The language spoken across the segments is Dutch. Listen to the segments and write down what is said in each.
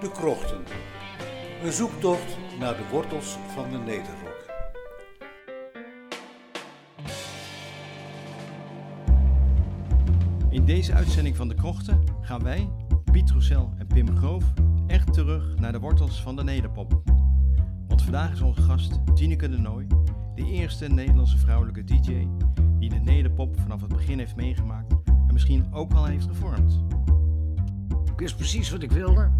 De Krochten. Een zoektocht naar de wortels van de Nederrok. In deze uitzending van De Krochten gaan wij, Piet Roussel en Pim Groof, echt terug naar de wortels van de nederpop. Want vandaag is onze gast Tineke de Nooi, de eerste Nederlandse vrouwelijke DJ die de nederpop vanaf het begin heeft meegemaakt en misschien ook al heeft gevormd. Ik wist precies wat ik wilde.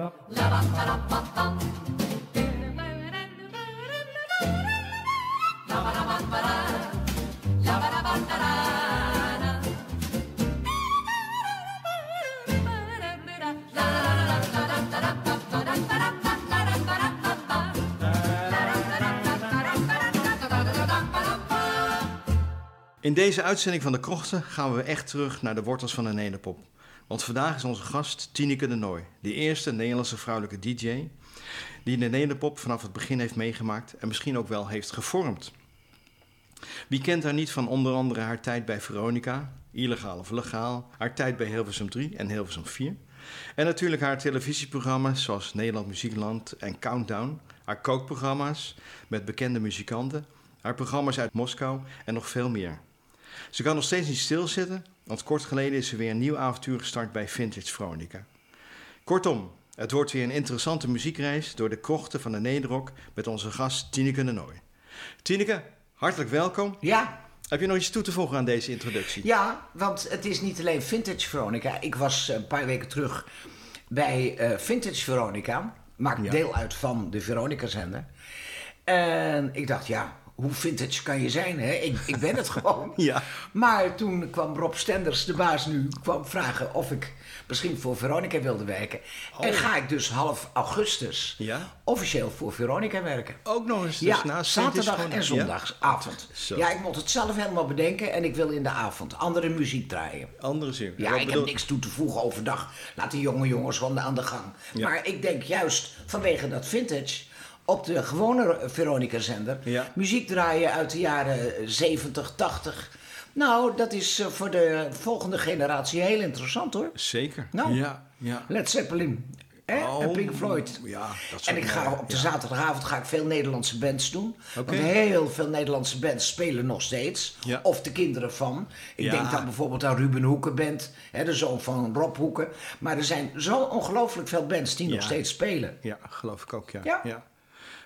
In deze uitzending van De Krochten gaan we echt terug naar de wortels van de nederpop. Want vandaag is onze gast Tineke de Nooi, de eerste Nederlandse vrouwelijke DJ die de nederpop vanaf het begin heeft meegemaakt en misschien ook wel heeft gevormd. Wie kent haar niet van onder andere haar tijd bij Veronica, illegaal of legaal, haar tijd bij Hilversum 3 en Hilversum 4 en natuurlijk haar televisieprogramma's zoals Nederland Muziekland en Countdown, haar kookprogramma's met bekende muzikanten, haar programma's uit Moskou en nog veel meer. Ze kan nog steeds niet stilzitten, want kort geleden is ze weer een nieuw avontuur gestart bij Vintage Veronica. Kortom, het wordt weer een interessante muziekreis door de krochten van de Nederrok met onze gast Tineke de Nooi. Tineke, hartelijk welkom. Ja, Heb je nog iets toe te voegen aan deze introductie? ja, want het is niet alleen Vintage Veronica. Ik was een paar weken terug bij eh, Vintage Veronica. Maakt Ja. deel uit van de Veronica-zender. En ik dacht, ja, hoe vintage kan je zijn, hè? Ik, ik ben het gewoon. Ja. Maar toen kwam Rob Stenders, de baas nu, kwam vragen of ik misschien voor Veronica wilde werken. En ga ik dus half augustus Oh. Ja. officieel voor Veronica werken. Ook nog eens, dus Ja, naast zaterdag en zondagsavond. Zo. Ja. ik moet het zelf helemaal bedenken en ik wil in de avond andere muziek draaien. Ja, andere zin. Ja, ik bedoel- heb niks toe te voegen overdag. Laat de jonge jongens gewoon aan de gang. Ja. Maar ik denk juist vanwege dat vintage op de gewone Veronica-zender Ja. muziek draaien uit de jaren 70, 80. Nou, dat is eh, voor de volgende generatie heel interessant hoor. Zeker. Nou. Ja, ja. Led Zeppelin hè? Oh, en Pink Floyd. ja, dat en ik ga mooi, op de ja. zaterdagavond ga ik veel Nederlandse bands doen. Want heel veel Nederlandse bands spelen nog steeds. Ja. Of de kinderen van. Ik Ja. denk dan bijvoorbeeld aan Ruben Hoeken band. Hè, de zoon van Rob Hoeken. Maar er zijn zo ongelooflijk veel bands die nog steeds spelen. Ja, geloof ik ook, ja. Ja.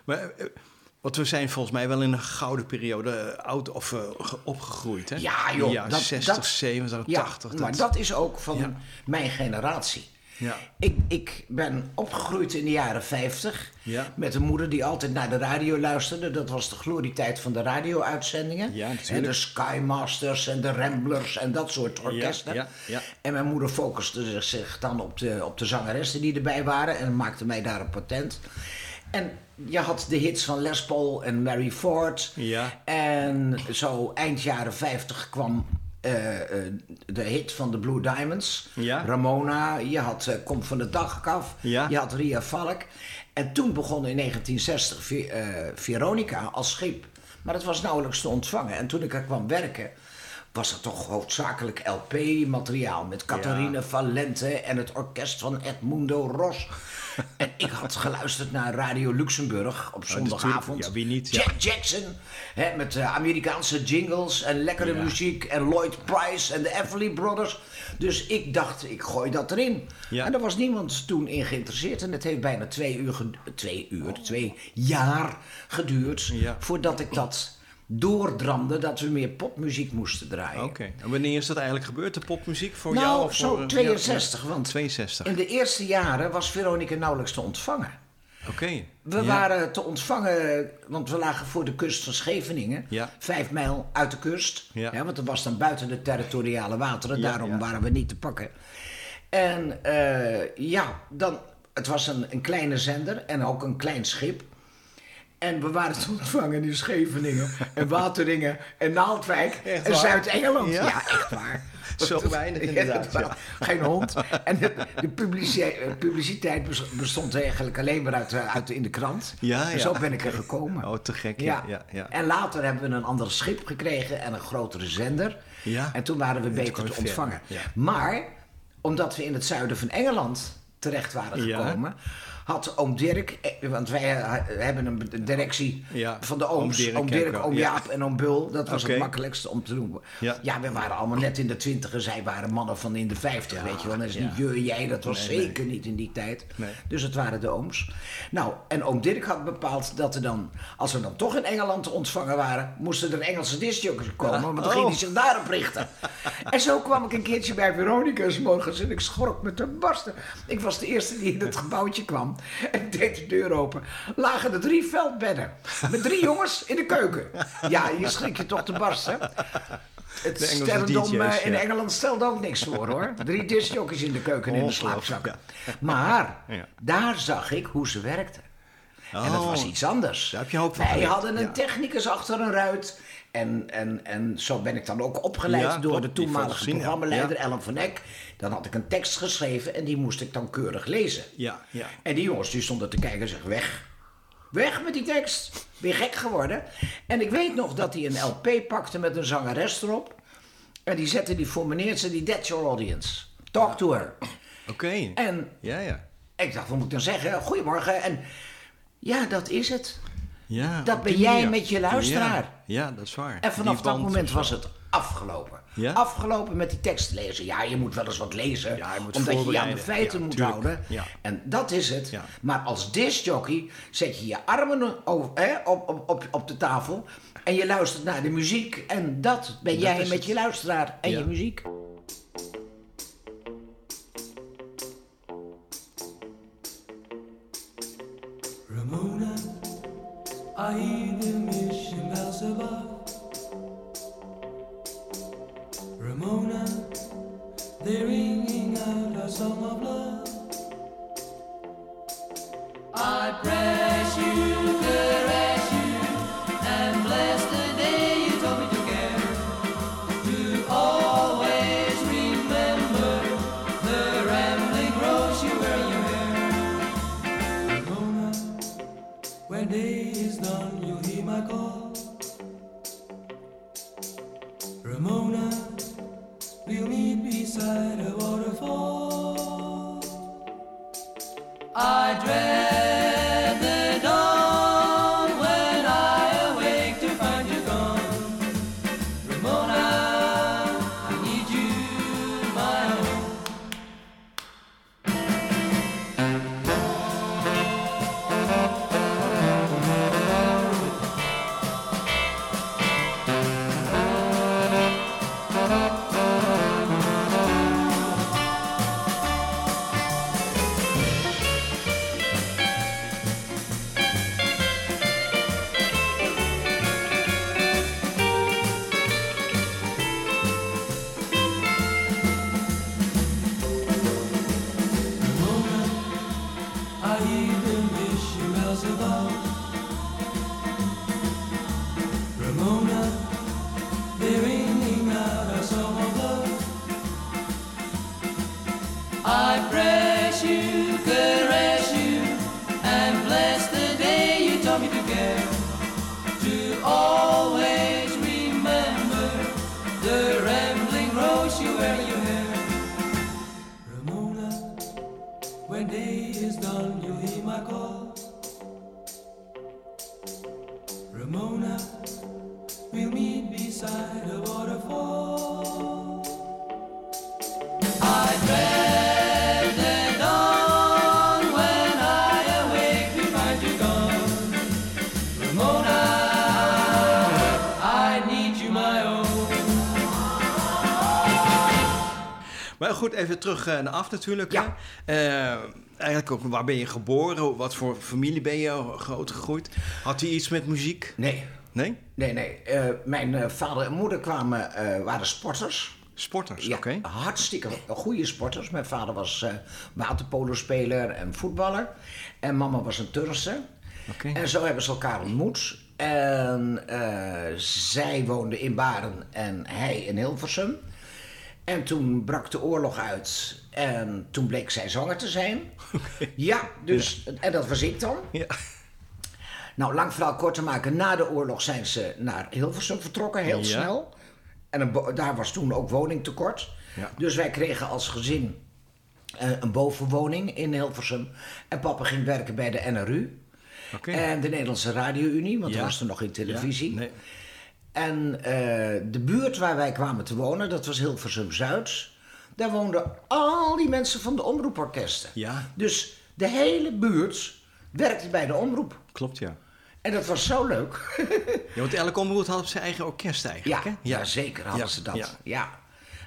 Maar, eh, want we zijn volgens mij wel in een gouden periode eh, oud of eh, ge- opgegroeid, hè? Ja joh. Ja, dat, 60, dat, 70, ja, 80. Maar dat is ook van Ja. mijn generatie. Ja. Ik, ik ben opgegroeid in de jaren 50 Ja. met een moeder die altijd naar de radio luisterde. Dat was de glorietijd van de radio-uitzendingen. Ja, En de Skymasters en de Ramblers en dat soort orkesten. En mijn moeder focuste zich dan op de, op de zangeressen die erbij waren en maakte mij daar een patent. En je had de hits van Les Paul en Mary Ford. Ja. En zo eind jaren 50 kwam eh, eh, de hit van de Blue Diamonds. Ja. Ramona, je had eh, Kom van de Dag af. Ja. Je had Ria Valk. En toen begon in 1960 Ve- eh, Veronica als schip. Maar dat was nauwelijks te ontvangen. En toen ik er kwam werken, was er toch hoofdzakelijk LP-materiaal. Met Catharine Valente en het orkest van Edmundo Ros. En ik had geluisterd naar Radio Luxemburg op zondagavond. Ja, wie niet, ja. Jack Jackson, hè, met eh, Amerikaanse jingles en lekkere Ja. muziek. En Lloyd Price en de Everly Brothers. Dus ik dacht, ik gooi dat erin. Ja. En daar was niemand toen in geïnteresseerd. En het heeft bijna twee uur, twee, uur, twee jaar geduurd... Voordat ik dat doordramde dat we meer popmuziek moesten draaien. Oké. En wanneer is dat eigenlijk gebeurd, de popmuziek voor Nou, jou? of zo voor, eh, 62, ja, want 62. In de eerste jaren was Veronica nauwelijks te ontvangen. Oké. We Ja. waren te ontvangen, want we lagen voor de kust van Scheveningen. Ja. Vijf mijl uit de kust. Ja. Want dat was dan buiten de territoriale wateren. Ja, daarom waren we niet te pakken. En eh, ja, dan, het was een, een kleine zender en ook een klein schip. En we waren te ontvangen in Scheveningen en Wateringen en Naaldwijk en? Zuid-Engeland. Ja? Ja? echt waar. Zo weinig Ja, inderdaad, ja. was Geen hond. En de, eh, publiciteit bes- bestond eigenlijk alleen maar uit, eh, uit in de krant. Ja, En zo ben ik er gekomen. Oh, te gek. Ja, ja. En later hebben we een ander schip gekregen en een grotere zender. Ja. En toen waren we En toen beter te ontvangen. ja. Maar omdat we in het zuiden van Engeland terecht waren Ja. Had oom Dirk, eh, want wij eh, hebben een directie Ja, van de oom ooms, Dirk oom Dirk, oom ja. Jaap en oom Bul. Dat was het makkelijkste om te doen. Ja. Ja, we waren allemaal net in de twintiger, zij waren mannen van in de vijftig, weet je wel. Dat is niet je, jij, dat was Nee, nee. zeker niet in die tijd. Nee. Dus het waren de ooms. Nou, en oom Dirk had bepaald dat er dan, als we dan toch in Engeland te ontvangen waren, moesten er Engelse discjockeys komen, want dan Oh. ging hij zich daarop richten. en zo kwam ik een keertje bij Veronica 's morgens en ik schrok me te barsten. Ik was de eerste die in het gebouwtje kwam en deed de deur open. Lagen er drie veldbedden met drie jongens in de keuken. Ja, je schrik je toch te barsten. Het sterrendom eh, in. Engeland stelde ook niks voor hoor. Drie discjockeys in de keuken en in de Ongelooflijk, slaapzak. ja. Maar Ja. daar zag ik hoe ze En dat Oh. was iets anders. Daar heb je hoop van Wij geleerd, hadden een ja. technicus achter een ruit. En, en, en zo ben ik dan ook opgeleid Ja, door de toenmalige programmaleider Ja. Ellen van Eck. Dan had ik een tekst geschreven en die moest ik dan keurig lezen. Ja, ja. En die jongens die stonden te kijken en zeggen, weg. Weg met die tekst. Ben je gek geworden? En ik weet nog dat hij een LP pakte met een zangeres erop. En die zette die voor meneer, zei die, that's your audience. Talk to her. Oké. En Ja, ja. ik dacht, wat moet ik dan zeggen? Goedemorgen. En ja, dat is het. ja Dat ben jij manier. met je luisteraar. Ja, ja, dat is waar. En vanaf Die dat moment was het afgelopen. Ja? Afgelopen met die tekst lezen. Ja, je moet wel eens wat lezen. Ja, je moet omdat je je aan de feiten Ja, moet tuurlijk. houden. En dat is het. Maar als discjockey zet je je armen over, hè, op, op, op, op de tafel. En je luistert naar de muziek. En dat ben jij met het. je luisteraar en je muziek. Terug eh, naar af natuurlijk. Ja. Eh, eigenlijk ook, waar ben je geboren? Wat voor familie ben je groot gegroeid? Had hij iets met muziek? Nee, Nee? nee, nee. Eh, mijn vader en moeder kwamen, waren sporters. Sporters, Ja, oké. hartstikke goede sporters. Mijn vader was waterpolospeler en voetballer. En mama was een turnster. En zo hebben ze elkaar ontmoet. En zij woonde in Baren en hij in Hilversum. En toen brak de oorlog uit. En toen bleek zij zanger te zijn. Ja, dus, en dat was ik dan. Ja. Nou, lang verhaal kort te maken. Na de oorlog zijn ze naar Hilversum vertrokken, heel Ja. snel. En een daar was toen ook woningtekort. Ja. Dus wij kregen als gezin eh, een bovenwoning in Hilversum. En papa ging werken bij de NRU. En de Nederlandse Radio-Unie, want Ja. er was er nog geen televisie. Nee. En eh, de buurt waar wij kwamen te wonen, dat was Hilversum-Zuid. Daar woonden al die mensen van de omroeporkesten. Ja. Dus de hele buurt werkte bij de omroep. Klopt, ja. En dat was zo leuk. ja want elke omroep had zijn eigen orkest Ja, eigenlijk, hè? ja. zeker hadden Ja, ze dat. ja. Ja.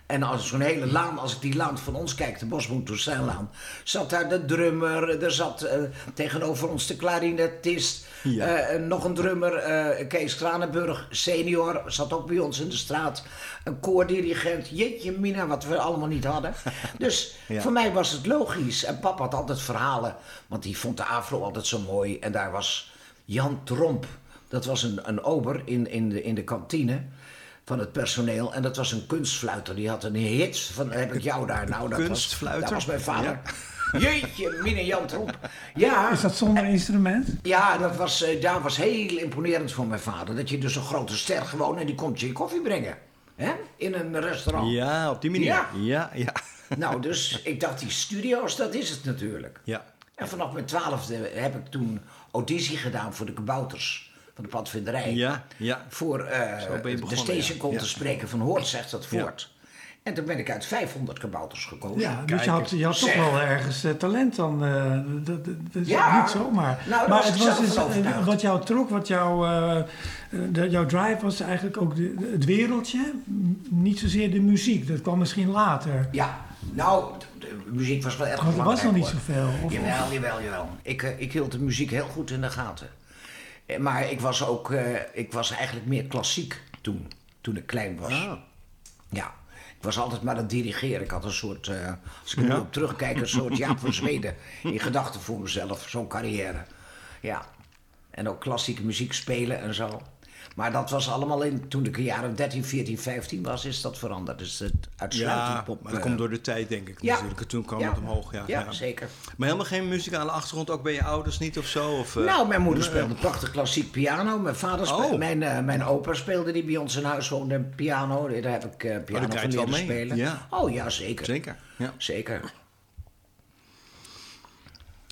En als zo'n hele laan, als ik die laan van ons kijk, de Bosboen Toussaintlaan, zat daar de drummer, er zat eh, tegenover ons de klarinetist, Ja. eh, nog een drummer, eh, Kees Kranenburg, senior, zat ook bij ons in de straat, een koordirigent, jeetje mina, wat we allemaal niet hadden. Dus Ja. voor mij was het logisch. En papa had altijd verhalen, want die vond de afro altijd zo mooi. En daar was Jan Tromp, dat was een, een ober in, in, de, in de kantine van het personeel. En dat was een kunstfluiter. Die had een hit van heb ik jou daar. Nou, dat Kunstfluiter? Was, dat was mijn vader. Jeetje, mine Jan Tromp. Ja, Is dat zonder instrument? ja dat, was, eh, dat was heel imponerend voor mijn vader. Dat je dus een grote ster gewoon en die komt je koffie brengen. hè? In een restaurant. Ja, op die manier. Ja. Ja, ja. Nou, dus ik dacht, die studio's, dat is het natuurlijk. Ja. En vanaf mijn twaalfde heb ik toen auditie gedaan voor de kabouters van de padvinderij. Ja, ja. Voor eh, je de stationcall ja. te spreken van Hoort zegt dat Ja. voort. En toen ben ik uit 500 kabouters gekozen. Ja, dus je had, je had toch wel ergens eh, talent dan. eh, dat, is Ja. niet zomaar. Nou, maar was het was dus, wat jou trok, wat jou, de- jouw drive was eigenlijk ook de, het wereldje. Niet zozeer de muziek, dat kwam misschien later. Ja, nou, de, de muziek was wel erg Want er was nog belangrijk, niet zoveel. Of, Jawel, jawel, jawel. Ik, ik hield de muziek heel goed in de gaten. Eh, Maar ik was ook, eh, ik was eigenlijk meer klassiek toen, toen ik klein was. Ah. Ja, ik was altijd maar aan het dirigeren. Ik had een soort, eh, als ik er nu op terugkijk, een soort Jaap van Zweden in gedachten voor mezelf. Zo'n carrière. Ja. En ook klassieke muziek spelen en zo. Maar dat was allemaal in, toen ik een jaar of 13, 14, 15 was, is dat veranderd. Dus het uitsluitend Ja, pop. maar dat komt door de tijd, denk ik. ja. Natuurlijk. En Toen kwam Ja. het omhoog. Ja, ja, zeker. Maar helemaal geen muzikale achtergrond, ook bij je ouders niet of zo? Of, eh, Nou, mijn moeder speelde prachtig klassiek piano. Mijn vader speelde, Oh. mijn, eh, mijn opa speelde die bij ons in huis woonde piano. Daar heb ik eh, piano draait van leren mee. spelen. Ja. Oh ja, zeker. Zeker. Ja. Zeker.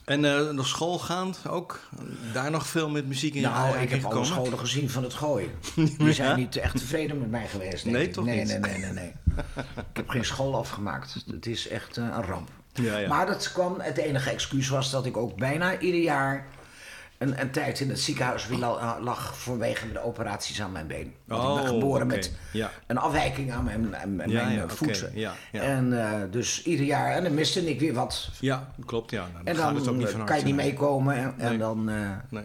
En eh, nog schoolgaand ook? Daar nog veel met muziek in Nou, ik heb alle gekomen? scholen gezien van het gooien. Die zijn niet echt tevreden met mij geweest. Nee, ik. toch nee, niet? Nee, nee, nee, nee. ik heb geen school afgemaakt. Het is echt eh, een ramp. Ja, ja. Maar dat kwam, het enige excuus was dat ik ook bijna ieder jaar een, een tijd in het ziekenhuis la- lag vanwege de operaties aan mijn been. Want ik Oh, ben geboren oké. met Ja. een afwijking aan mijn, aan mijn, Ja, eh, voeten. Ja. En eh, dus ieder jaar, en dan miste ik weer wat. Ja, klopt. Ja. Nou, dan En dan het ook niet eh, van kan je niet meekomen en, dan... eh, Nee.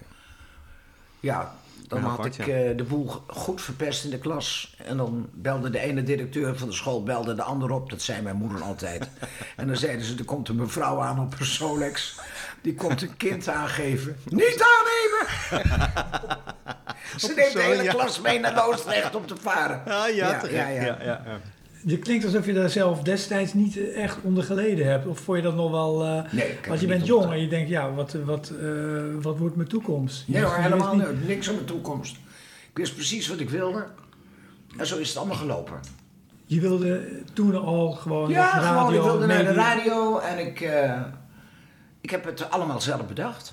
ja, dan had apart, ik ja. eh, de boel goed verpest in de klas. En dan belde de ene directeur van de school belde de ander op. Dat zei mijn moeder altijd. en dan zeiden ze, er komt een mevrouw aan op een Solex. Die komt een kind aangeven. Niet aannemen! ze neemt de hele klas mee naar Loosdrecht om te varen. Ah, ja, ja, ja, ja. ja. Ja. Je klinkt alsof je daar zelf destijds niet echt onder geleden hebt. Of vond je dat nog wel... eh, Nee, heb want je bent jong en je denkt, ja, wat, wat, eh, wat wordt mijn toekomst? Nee hoor, helemaal wist niet- niet. Niks aan de toekomst. Ik wist precies wat ik wilde. En zo is het allemaal gelopen. je wilde toen al gewoon Ja, de radio gewoon, ik wilde naar de radio en ik, eh, ik heb het allemaal zelf bedacht.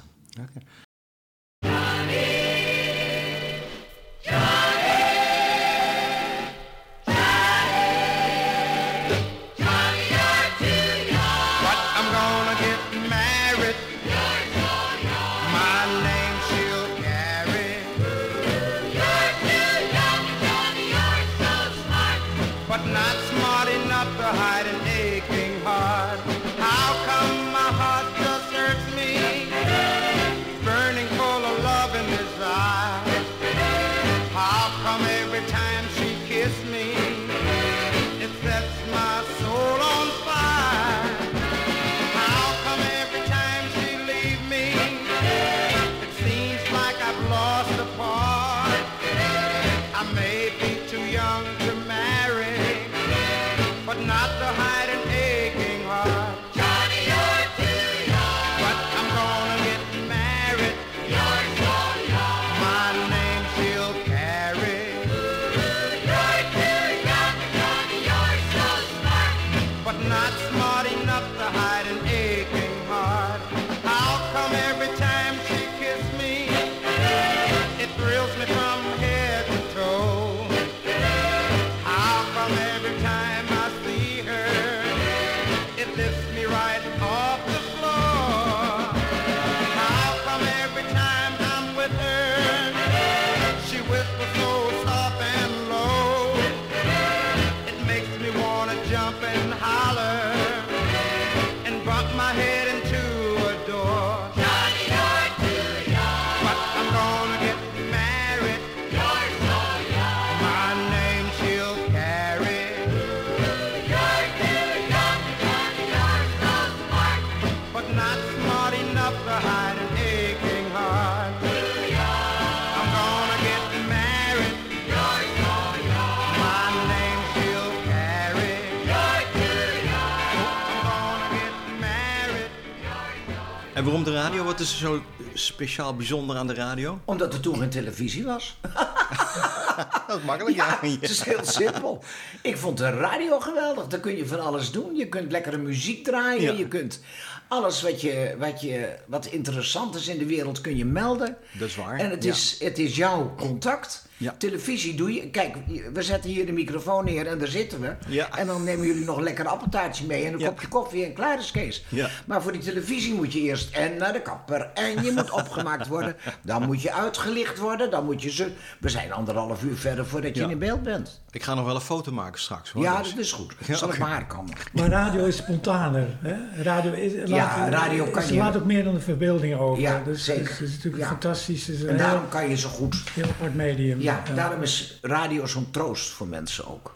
Waarom de radio? Wat is er zo speciaal bijzonder aan de radio? Omdat er toen geen televisie was. Dat is makkelijk, Ja, het is heel simpel. Ik vond de radio geweldig. Daar kun je van alles doen. Je kunt lekkere muziek draaien. Ja. Je kunt alles wat, je, wat, je, wat interessant is in de wereld kun je melden. Dat is waar, En het, ja. is, het is jouw contact. Ja. Televisie doe je. Kijk, we zetten hier de microfoon neer en daar zitten we. Ja. En dan nemen jullie nog een lekker appeltaartje mee en een Ja. kopje koffie en klaar is Kees. Ja. Maar voor die televisie moet je eerst en naar de kapper en je moet opgemaakt worden. Dan moet je uitgelicht worden. Dan moet je ze. We zijn anderhalf uur verder voordat je Ja. in beeld bent. Ik ga nog wel een foto maken straks. Hoor. Ja, Dus- dat is goed. Ja, Zal ik maar komen? Maar radio is spontaner. Hè? Radio is, laat, radio kan ze je- laat ook meer dan de verbeelding over. Ja, dus zeker. Het is, het is natuurlijk Ja. fantastisch. Een En heel, daarom kan je zo goed. heel apart medium. Ja, daarom is radio zo'n troost voor mensen ook.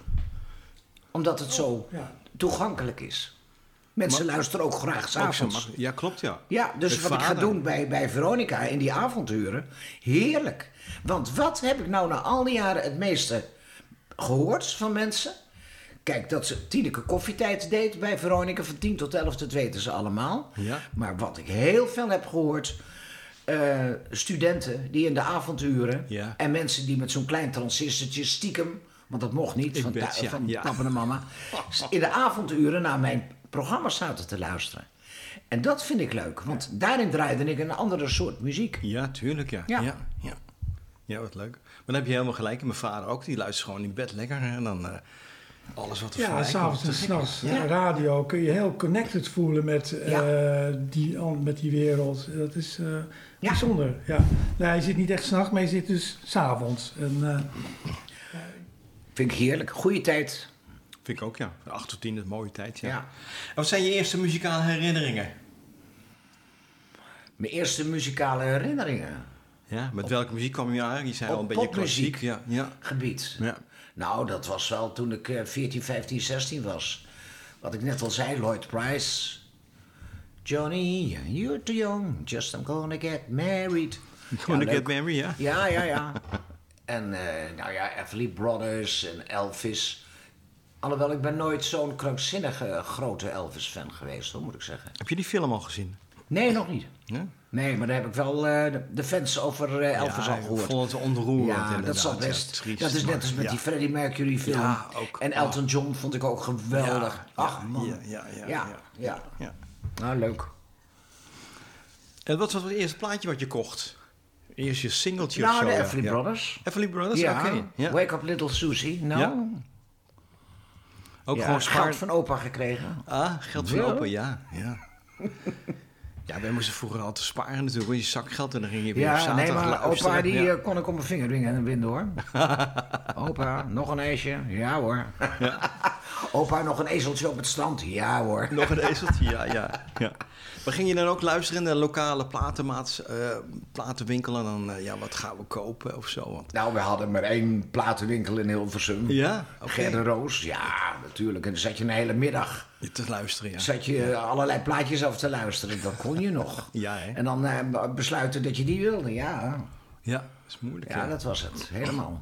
Omdat het zo Ja. toegankelijk is. Mensen luisteren ook graag s'avonds. Ja, klopt ja. Ja, dus Met wat ik ga doen bij, bij Veronica in die avonturen, heerlijk. Want wat heb ik nou na al die jaren het meeste gehoord van mensen? Kijk, dat ze Tineke koffietijd deed bij Veronica van 10 tot 11, dat weten ze allemaal. Ja. Maar wat ik heel veel heb gehoord, eh, studenten die in de avonturen Ja. en mensen die met zo'n klein transistortje stiekem, want dat mocht niet Ik van, bet, thu- ja, van ja. papa en mama, in de avonturen naar mijn programma's zaten te luisteren. En dat vind ik leuk, want daarin draaide ik een andere soort muziek. Ja, tuurlijk ja. Ja. Ja. ja. Ja, wat leuk. Maar dan heb je helemaal gelijk. En mijn vader ook, die luistert gewoon in bed lekker. En dan eh, alles wat er Ja, voorbij s'avonds en s'nachts. Ja. Radio kun je heel connected voelen met, eh, Ja. die, met die wereld. Dat is eh, Ja. bijzonder. Ja. Nou, je zit niet echt s'nachts, maar je zit dus s'avonds. En, eh, Vind ik heerlijk. Goeie tijd. Vind ik ook, ja. Acht tot tien is een mooie tijd, ja. Ja. En wat zijn je eerste muzikale herinneringen? Mijn eerste muzikale herinneringen. Ja, met welke muziek kwam je aan? Je zei al een beetje klassiek. Ja, ja. Gebied. Ja. Nou, dat was wel toen ik eh, 14, 15, 16 was. Wat ik net al zei, Lloyd Price. Johnny, you're too young. Just I'm gonna get married. Gonna Ja, get married, ja. Ja, ja, ja. en eh, nou ja, Everly Brothers en Elvis. Alhoewel, ik ben nooit zo'n krankzinnige grote Elvis-fan geweest, hoor, moet ik zeggen. Heb je die film al gezien? Nee, nog niet. Ja? Nee, maar daar heb ik wel eh, de, fans over eh Elvis Ja, al ik gehoord. vond het ontroerend Ja, dat Ja, best. triest, dat is net als met ja. die Freddie Mercury film. Ja, ook. En Elton John vond ik ook geweldig. Ja, Ach man. ja, ja, ja, ja, ja. ja. Ja. Nou, leuk. En wat was het eerste plaatje wat je kocht? Eerst je singeltje Nou, of zo? de ja. Everly Ja. Brothers. Everly Brothers, Ja, oké. Ja. Wake Up Little Susie. Nou, Ja. Ook ja, gewoon spaar... geld van opa gekregen. Ah, geld van Ja. opa, ja. Ja. ja, wij moesten vroeger altijd sparen natuurlijk. want Je zakgeld en dan ging je weer op Ja, zaterdag nee, maar opa die Ja. eh, kon ik op mijn vinger dwingen en winnen hoor. opa, nog een ijsje? Ja hoor. opa, nog een ezeltje op het strand? Ja hoor. Nog een ezeltje, ja, ja, ja. Maar ging je dan ook luisteren in de lokale platenmaats, eh, platenwinkel en dan, eh, ja, wat gaan we kopen of zo? Want, Nou, we hadden maar één platenwinkel in Hilversum. ja. Gerde Roos, ja, natuurlijk. En dan zat je een hele middag Te luisteren, ja. zat je allerlei plaatjes af te luisteren. Dat kon je nog. Ja, hè? En dan eh, besluiten dat je die wilde, ja. Ja, dat is moeilijk. Ja, Ja, dat was het. Helemaal.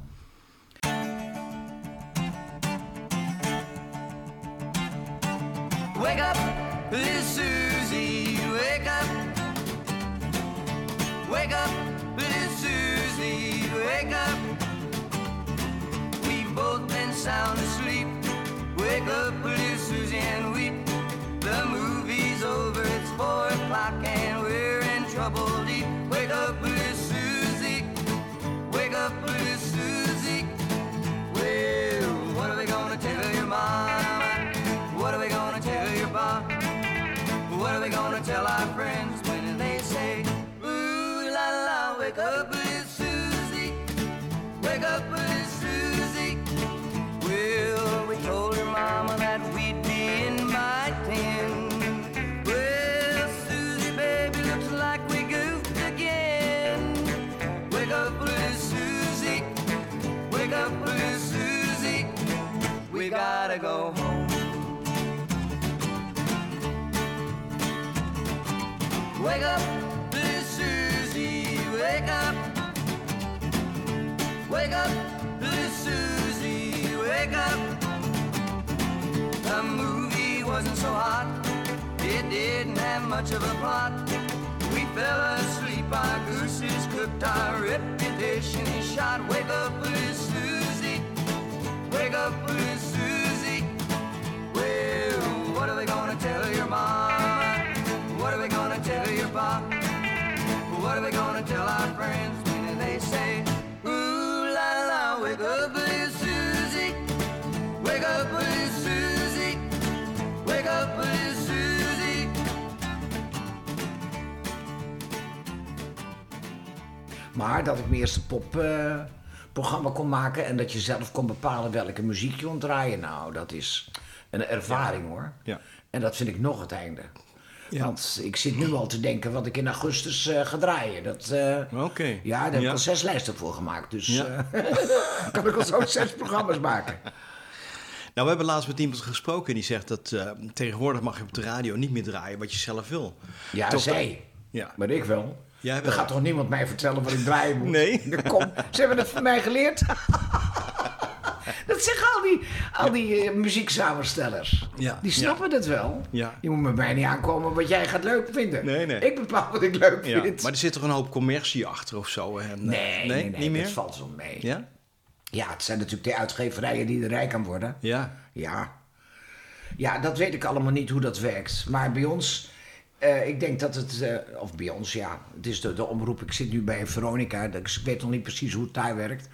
Wake up, little Susie, wake up. Wake up, little Susie, wake up. We've both been sound asleep. Wake up, little Susie, and weep. The movie's over, it's four o'clock, and we're in trouble deep. Wake up, little Susie. Wake up, little Susie. Well, what are we gonna tell your mama? Gotta go home. Wake up, little Susie. Wake up. Wake up, little Susie. Wake up. The movie wasn't so hot. It didn't have much of a plot. We fell asleep, our gooses cooked, our reputation is shot. Wake up, little Susie. Wake up, little Susie. What are we gonna tell your mama? What are we gonna tell your pop? What are we gonna tell our friends when they say, Ooh la la, wake up, little Susie. Wake up, little Susie. Wake up, little Susie. Maar dat ik mijn eerste popprogramma kon maken en dat je zelf kon bepalen welke muziek je kon draaien. Nou, dat is een ervaring hoor. Ja. En dat vind ik nog het einde. Ja. Want ik zit nu al te denken wat ik in augustus eh, ga draaien. Dat, eh, Oké. Ja, daar heb ik Ja. al zes lijsten voor gemaakt. Dus Ja. eh, kan ik al zo zes programma's maken. Nou, we hebben laatst met iemand gesproken die zegt dat tegenwoordig mag je op de radio niet meer draaien wat je zelf wil. Ja, Toch zij. Ja. Maar ik wel. Jij Er gaat toch niemand mij vertellen wat ik draaien moet? Nee. Kom, ze hebben het van mij geleerd. Dat zeggen al die, al die muzieksamenstellers. Ja, Die snappen het wel. Ja. Je moet met mij niet aankomen wat jij gaat leuk vinden. Nee, nee. Ik bepaal wat ik leuk Ja, vind. maar er zit toch een hoop commercie achter of zo? En, nee, nee, nee, niet meer? dat valt wel mee. Ja? Ja, het zijn natuurlijk de uitgeverijen die er rijk aan worden. Ja. Ja. Ja, dat weet ik allemaal niet hoe dat werkt. Maar bij ons, eh, ik denk dat het, eh, of bij ons, ja, het is de, de omroep. Ik zit nu bij Veronica, dus ik weet nog niet precies hoe het daar werkt.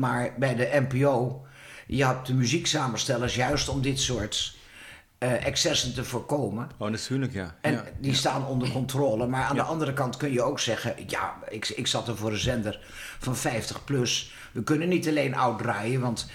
Maar bij de NPO, je had de muzieksamenstellers juist om dit soort eh, excessen te voorkomen. Oh, natuurlijk, ja. En ja. die staan onder controle. Maar aan de andere kant kun je ook zeggen... ja, ik, ik zat er voor een zender van 50 plus. We kunnen niet alleen oud draaien, want...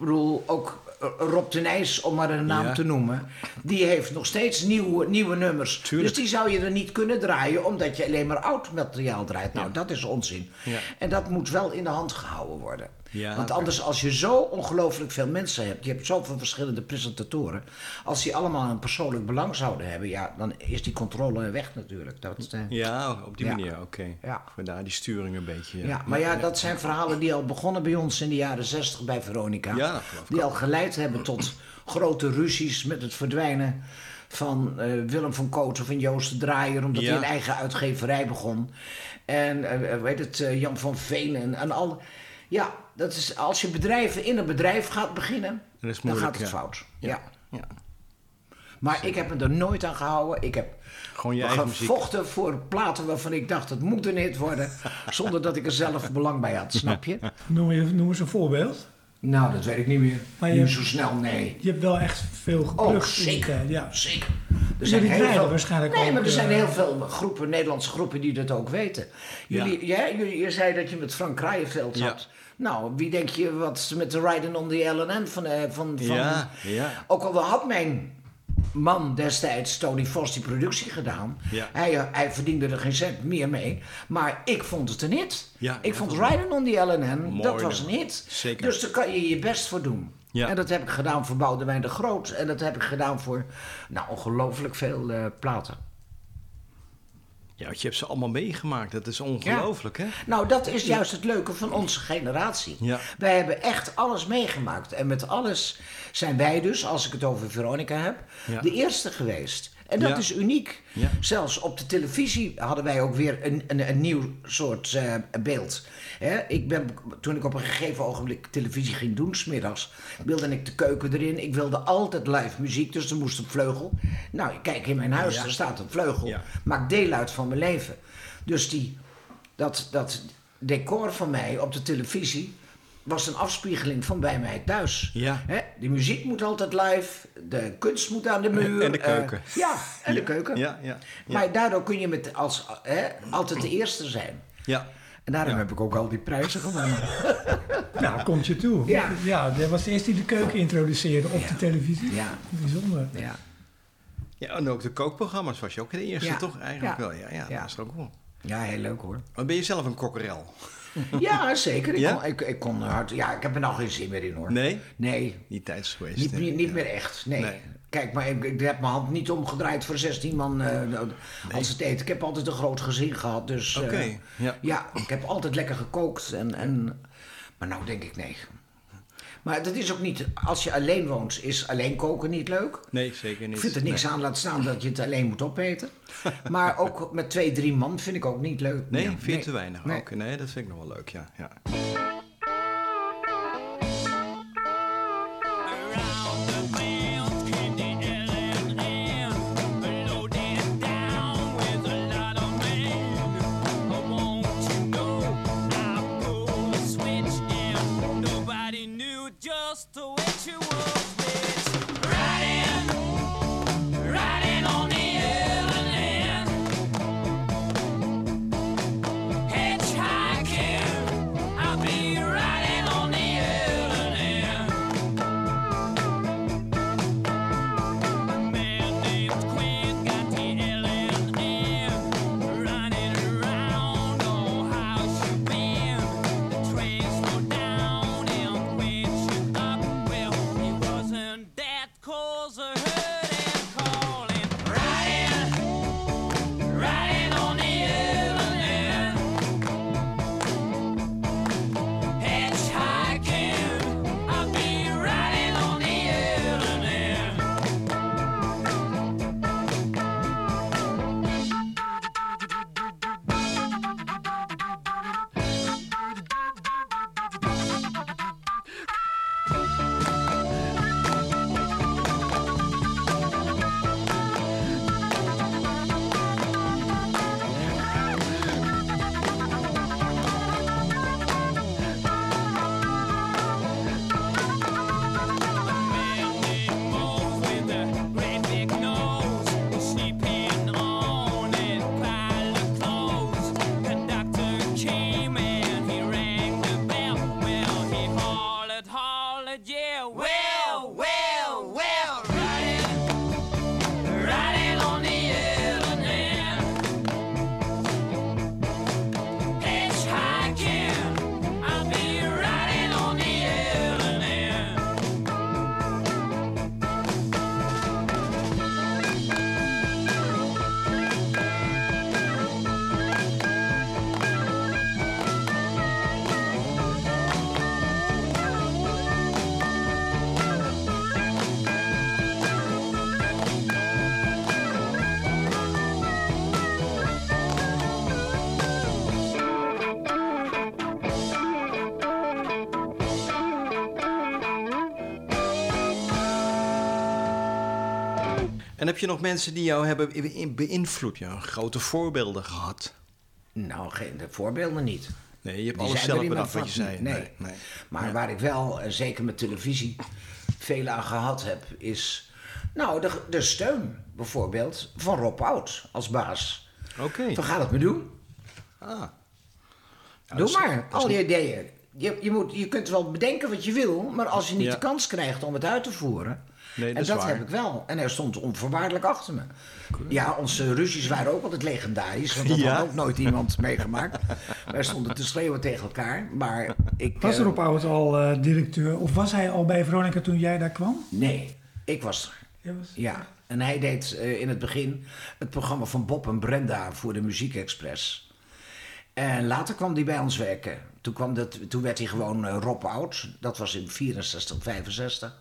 Ik bedoel, ook eh, Rob de Nijs, om maar een naam Ja. te noemen... die heeft nog steeds nieuwe, nieuwe nummers. Tuurlijk. Dus die zou je er niet kunnen draaien... omdat je alleen maar oud materiaal draait. Nou, Ja. dat is onzin. Ja. En dat moet wel in de hand gehouden worden. Ja, Want anders, als je zo ongelooflijk veel mensen hebt, je hebt zoveel verschillende presentatoren, als die allemaal een persoonlijk belang zouden hebben, ja, dan is die controle weg natuurlijk. Dat, eh, Ja, op die Ja. manier, oké. Ja. Vandaar die sturing een beetje. Ja, maar ja, dat zijn verhalen die al begonnen bij ons in de jaren zestig bij Veronica. Die al geleid hebben tot grote ruzies met het verdwijnen van eh, Willem van Kooten van Joost de Draaier, omdat Ja. hij een eigen uitgeverij begon. En eh, eh, weet het, eh, Jan van Veen en, en al. Ja, dat is, als je bedrijven in een bedrijf gaat beginnen, dan gaat het ja. fout. Ja. Ja. Maar ik heb me er nooit aan gehouden. Ik heb Gewoon je eigen muziek. gevochten voor platen waarvan ik dacht, het moet een hit worden. zonder dat ik er zelf belang bij had, snap je? Noem, je, noem eens een voorbeeld. Nou, dat weet ik niet meer. Maar je- Niet zo snel, nee. Je hebt wel echt veel Oh, geplukt die zeker. Ja. Zeker. Er Jullie draaien waarschijnlijk nee, ook, maar er zijn eh, heel veel groepen, Nederlandse groepen die dat ook weten. Jullie, ja. jullie, je zei dat je met Frank Kraaienveld Ja. Nou, wie denk je wat met de Riding on the LNN van... eh, van, van Ja, ja. Ook al had mijn man destijds, Tony Vos, die productie gedaan. Ja. Hij, hij verdiende er geen cent meer mee. Maar ik vond het een hit. Ja, ik vond Riding on the LNN, Mooi dat was een hit. Zeker. Dus daar kan je je best voor doen. Ja. En dat heb ik gedaan voor Boudewijn de Groot. En dat heb ik gedaan voor nou, ongelooflijk veel eh, platen. Ja, want je hebt ze allemaal meegemaakt. Dat is ongelooflijk, hè? Nou, dat is juist het leuke van onze generatie. Ja. Wij hebben echt alles meegemaakt. En met alles zijn wij dus, als ik het over Veronica heb, Ja. de eerste geweest. En dat Ja. is uniek. Ja. Zelfs op de televisie hadden wij ook weer een, een, een nieuw soort eh, beeld. Hè, ik ben, toen ik op een gegeven ogenblik televisie ging doen, smiddags, wilde ik de keuken erin. Ik wilde altijd live muziek, dus er moest een vleugel. Nou, kijk in mijn huis, er staat een vleugel. Maakt deel uit van mijn leven. Dus die, dat, dat decor van mij op de televisie was een afspiegeling van bij mij thuis. Ja. Hè? De muziek moet altijd live, de kunst moet aan de muur. En de eh, keuken. ja, en de keuken. Ja, ja, ja. Maar daardoor kun je met als, hè, altijd de eerste zijn. Ja. En daarom Ja. heb ik ook al die prijzen gewonnen. Nou, komt je toe. Ja. ja, dat was de eerste die de keuken introduceerde op de televisie. Ja. Bijzonder. Ja. ja, en ook de kookprogramma's was je ook de eerste, Ja. toch? Eigenlijk Ja. wel, ja. Ja, Ja. dat is ook wel. ja, heel leuk hoor. Maar ben je zelf een kokkerel? Ja, zeker. Ik, Ja? Kon, ik, ik kon hard. Ja, ik heb er nou geen zin meer in hoor. Nee? Nee, Niet tijdens geweest. Niet, niet, niet Ja. meer echt, nee. Nee. Kijk, maar ik, ik heb mijn hand niet omgedraaid voor 16 man eh, als het eten. Ik heb altijd een groot gezin gehad, dus... eh, Oké, ja. ik heb altijd lekker gekookt. En, en, maar nou denk ik nee. Maar dat is ook niet... Als je alleen woont, is alleen koken niet leuk. Nee, zeker niet. Ik vind er niks nee. aan, laat staan dat je het alleen moet opeten. maar ook met twee, drie man vind ik ook niet leuk. Nee, vind je te weinig? Oké, nee, dat vind ik nog wel leuk, ja. ja. Heb je nog mensen die jou hebben be- beïnvloed? Ja, grote voorbeelden gehad? Nou, geen de voorbeelden niet. Nee, je hebt Die alles zelf bedacht wat je zei. Nee. nee. Maar waar ik wel, eh, zeker met televisie, veel aan gehad heb, is... Nou, de, de steun bijvoorbeeld van Rob Oud als baas. Oké. Van ga het me doen. Ah. Ja, Doe maar, is al die ideeën. Je, je, moet, je kunt wel bedenken wat je wil, maar als je niet Ja. de kans krijgt om het uit te voeren. Nee, dat en dat waar. heb ik wel. En hij stond onvoorwaardelijk achter me. Ja, onze ruzies waren ook altijd legendarisch. Want dat Ja. had ook nooit iemand meegemaakt. Wij stonden te schreeuwen tegen elkaar. Maar ik. Was eh, er op oud al eh, directeur? Of was hij al bij Veronica toen jij daar kwam? Nee, ik was er. Was- Ja, en hij deed eh, in het begin het programma van Bob en Brenda voor de Muziek Express. En later kwam hij bij ons werken. Toen, kwam dat, toen werd hij gewoon eh, Rob Oud. Dat was in 64, 65.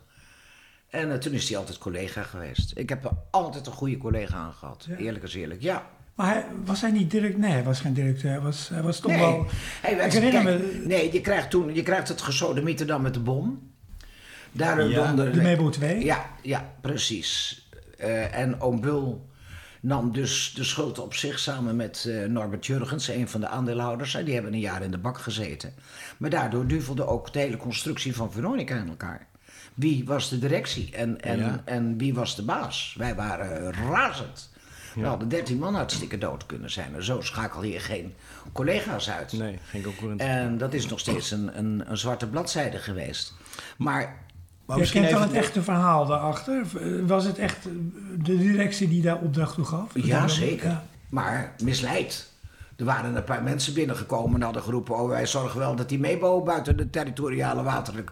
En eh, toen is hij altijd collega geweest. Ik heb er altijd een goede collega aan gehad. Ja. Eerlijk is eerlijk, ja. Maar hij, was hij niet directeur? Nee, hij was geen directeur. Hij was, hij was toch nee, wel... hij werd, ik herinner kijk, me... nee je, krijgt toen, je krijgt het gesodemieter dan met de bom. Daar Ja, de Mabo 2. Ja, ja precies. Eh, en oom Bul nam dus de schuld op zich samen met eh, Norbert Jurgens, een van de aandeelhouders. En die hebben een jaar in de bak gezeten. Maar daardoor duvelde ook de hele constructie van Veronica in elkaar. Wie was de directie en, en, Ja. en wie was de baas? Wij waren razend. We hadden dertien man hartstikke dood kunnen zijn. En zo schakel je geen collega's uit. Nee, geen concurrent. En dat is nog steeds een, een, een zwarte bladzijde geweest. Maar maar Je misschien kent wel het echte verhaal daarachter. Eh, Was het echt eh, de directie die daar opdracht toe gaf? Ja, zeker. Ja. Maar misleid. Er waren een paar mensen binnengekomen en hadden geroepen... oh, wij zorgen wel dat die Mebo buiten de territoriale wateren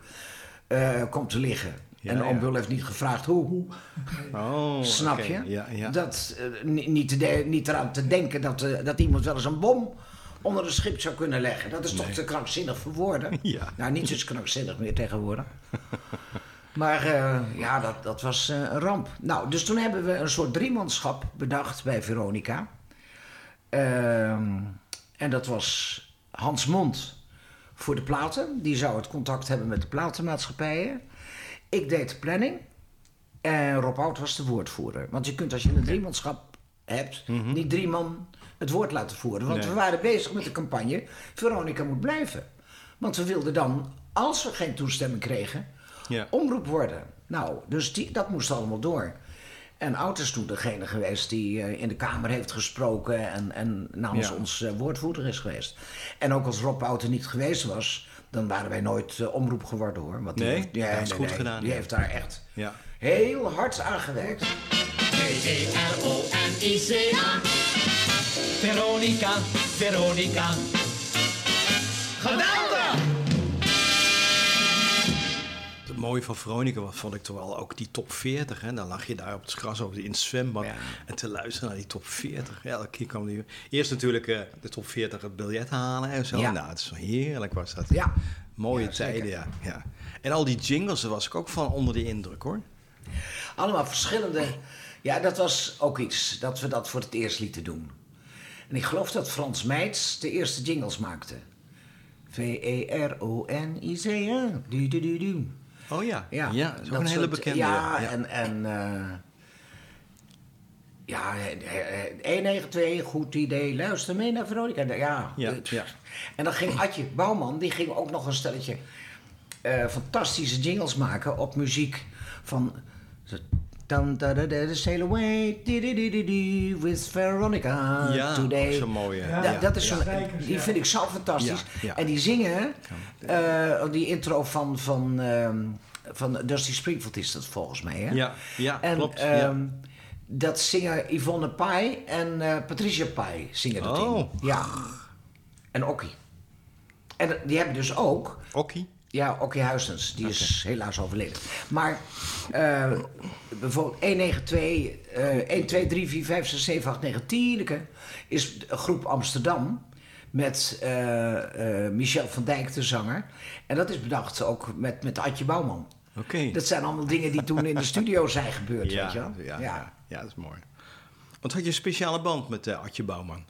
eh, komt te liggen. Ja, en Bul heeft niet gevraagd hoe. Oh, Snap je? Ja. Dat, eh, ni- niet, te de- niet eraan te denken dat, eh, dat iemand wel eens een bom onder een schip zou kunnen leggen. Dat is toch te krankzinnig voor woorden? Nou, niet zo krankzinnig meer tegenwoordig. Maar ja, dat, dat was een ramp. Nou, dus toen hebben we een soort driemanschap bedacht bij Veronica. Ehm, en dat was Hans Mond voor de platen. Die zou het contact hebben met de platenmaatschappijen. Ik deed de planning. En Rob Oud was de woordvoerder. Want je kunt als je een driemanschap hebt, niet drie man het woord laten voeren. Want. Nee. we waren bezig met de campagne. Veronica moet blijven. Want we wilden dan, als we geen toestemming kregen, Ja. omroep worden. Nou, dus die, dat moest allemaal door. En Oud is toen degene geweest die eh, in de Kamer heeft gesproken en, en namens Ja. ons eh, woordvoerder is geweest. En ook als Rob Oud er niet geweest was, dan waren wij nooit eh, omroep geworden hoor. Want die Nee? heeft, ja, Dat is goed gedaan, Die ja. heeft daar echt Ja. heel hard aan gewerkt. V-E-R-O-N-I-C-A. Veronica, Veronica. Geweldig! Mooie van Veronica was, vond ik toch wel ook die top 40. Hè? Dan lag je daar op het gras over in het zwembad. Ja. En te luisteren naar die top 40. Ja, elke keer kwam die... Eerst natuurlijk eh, de top 40 het biljet halen en zo. Ja. Nou, het is heerlijk was dat. Ja. Mooie Ja, tijden, ja. ja. En al die jingles, daar was ik ook van onder de indruk, hoor. Allemaal verschillende. Ja, dat was ook iets dat we dat voor het eerst lieten doen. En ik geloof dat Frans Meits de eerste jingles maakte. V-E-R-O-N-I-C-A. Du, du, du, du. Oh ja, Ja, ja dat een hele soort- bekende. Ja, ja. en... en eh, ja, eh, eh, 192, goed idee. Luister mee naar Veronica. Ja, Ja, ja. En dan ging Adje Bouwman, die ging ook nog een stelletje eh, fantastische jingles maken op muziek van... Dan da da da da sail away di, di, di, di, di, with Veronica Ja, today. mooie. Ja, Da- dat is ja. zo'n, Strijkers, die vind ik zo fantastisch. Ja, ja. En die zingen, eh, die intro van, van, ehm, van Dusty Springfield is dat volgens mij. Hè? Ja, ja, en, klopt, ehm, ja. Dat zingen Yvonne Pai en eh, Patricia Pai zingen dat Oh. in. Ja. En Okkie. En die hebben dus ook Okkie? Ja, Okkie Huisens, die is helaas overleden. Maar eh, bijvoorbeeld 192, eh 1, 2, 3, 4, 5, 6, 7, 8, 9, 10 is een groep Amsterdam met eh, Michel van Dijk, de zanger. En dat is bedacht ook met, met Adje Bouwman. Oké. Dat zijn allemaal dingen die toen in de studio zijn gebeurd, Ja, weet je wel? ja, ja. ja, dat is mooi. Want had je een speciale band met uh, Adje Bouwman?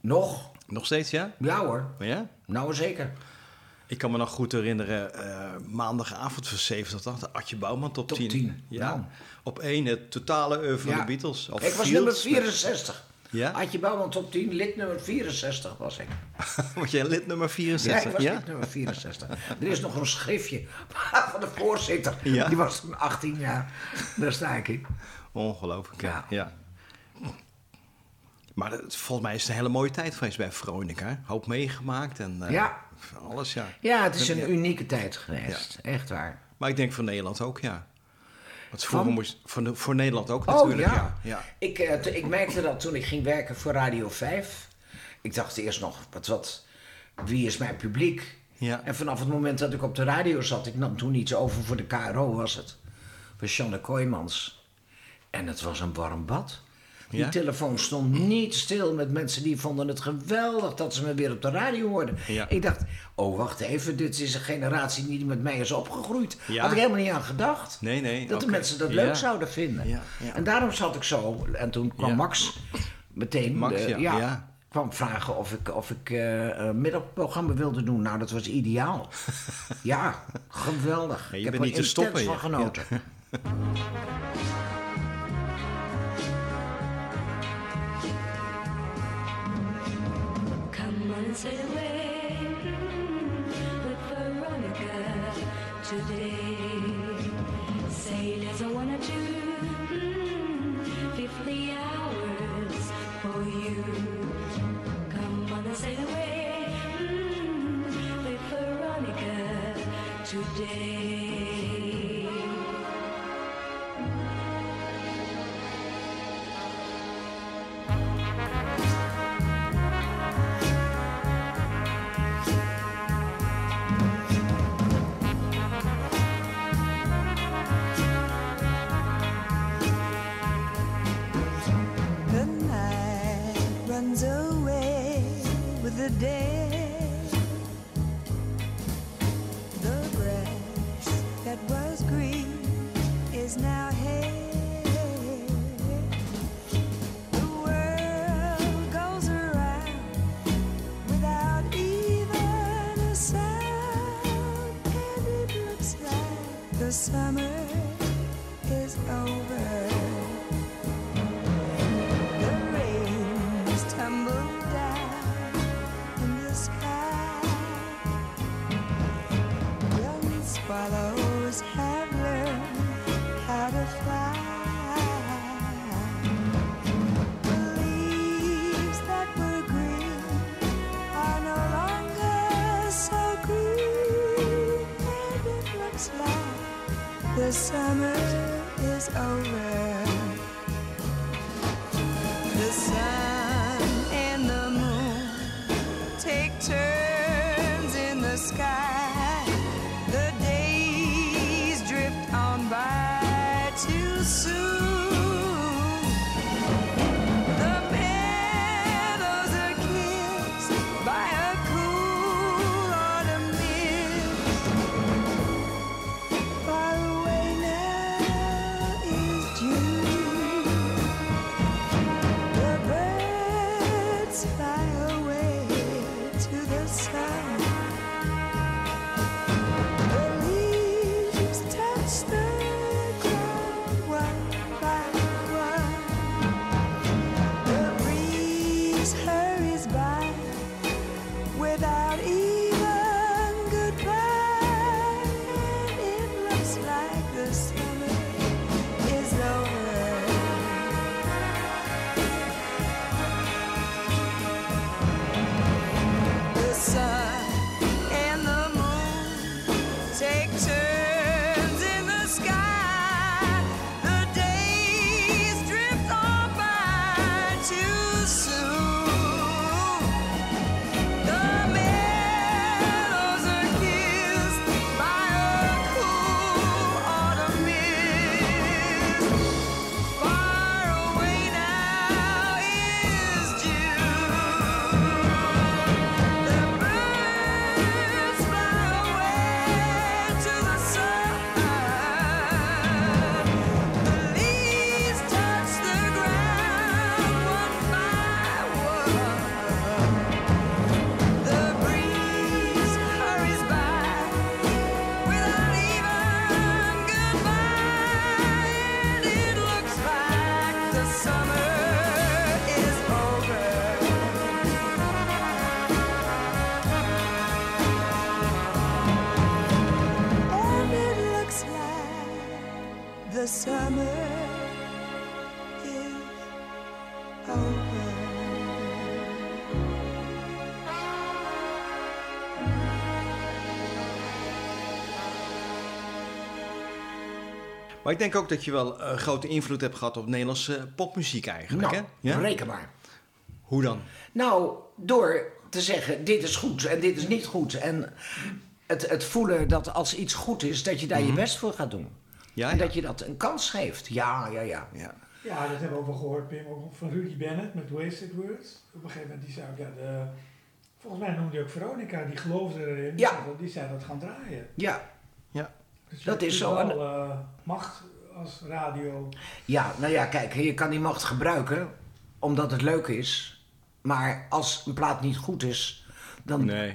Nog? Nog steeds, ja? Ja hoor, Ja? nou zeker. Ik kan me nog goed herinneren, eh, maandagavond van 70, Adje Bouwman top, Top 10. 10, Ja. nou. Op één het totale oeuvre van Ja. de Beatles. Of Ik was nummer met- 64. Ja? Had je Bouwman top 10, lid nummer 64 was ik. Word jij lid nummer Ja, 64? ik was lid nummer 64. Er is nog een schriftje van de voorzitter. Ja? Die was toen 18 jaar. Daar sta ik in. Ongelooflijk, ja. Ja. ja. Maar volgens mij is het een hele mooie tijd geweest bij Veronica. Hoop meegemaakt en Ja. Alles, ja. Ja, het is een unieke tijd geweest. Echt waar. Maar ik denk voor Nederland ook, ja. Want Van? moest voor, de- voor Nederland ook Oh natuurlijk, ja. ja. ja. Ik, eh, ik merkte dat toen ik ging werken voor Radio 5. Ik dacht eerst nog, wat, wat, wie is mijn publiek? Ja. En vanaf het moment dat ik op de radio zat, ik nam toen iets over voor de KRO was het. Voor Janne Kooijmans. En het was een warm bad. Die Ja? telefoon stond niet stil met mensen die vonden het geweldig dat ze me weer op de radio hoorden. Ja. Ik dacht, oh wacht even, dit is een generatie die met mij is opgegroeid. Ja. Had ik helemaal niet aan gedacht. Nee, nee, Dat de mensen dat leuk zouden vinden. En daarom zat ik zo. En toen kwam. Max meteen Max, eh, ja, kwam vragen of ik, of ik eh, een middagprogramma wilde doen. Nou, dat was ideaal. ja, geweldig. Ja, je ik heb bent er niet te stoppen, van genoten. on and sail away with Veronica today. Maar ik denk ook dat je wel eh, grote invloed hebt gehad op Nederlandse popmuziek eigenlijk, Nou, hè? Ja? reken maar. Hoe dan? Nou, door te zeggen, dit is goed en dit is niet goed. En het, het voelen dat als iets goed is, dat je daar je best voor gaat doen. Mhm. Ja, en ja. dat je dat een kans geeft. Ja, ja, ja. ja. Ja, dat hebben we ook wel gehoord, Pim, ook van Rudy Bennett met Wasted Words. Op een gegeven moment, die zei ook, ja, de, volgens mij noemde hij ook Veronica, die geloofde erin. Die Ja. zei dat- Die zei dat gaan draaien. Ja, Dus je Dat is zo. wel, eh, macht als radio. ja, nou ja, kijk, je kan die macht gebruiken omdat het leuk is. Maar als een plaat niet goed is, dan, Nee.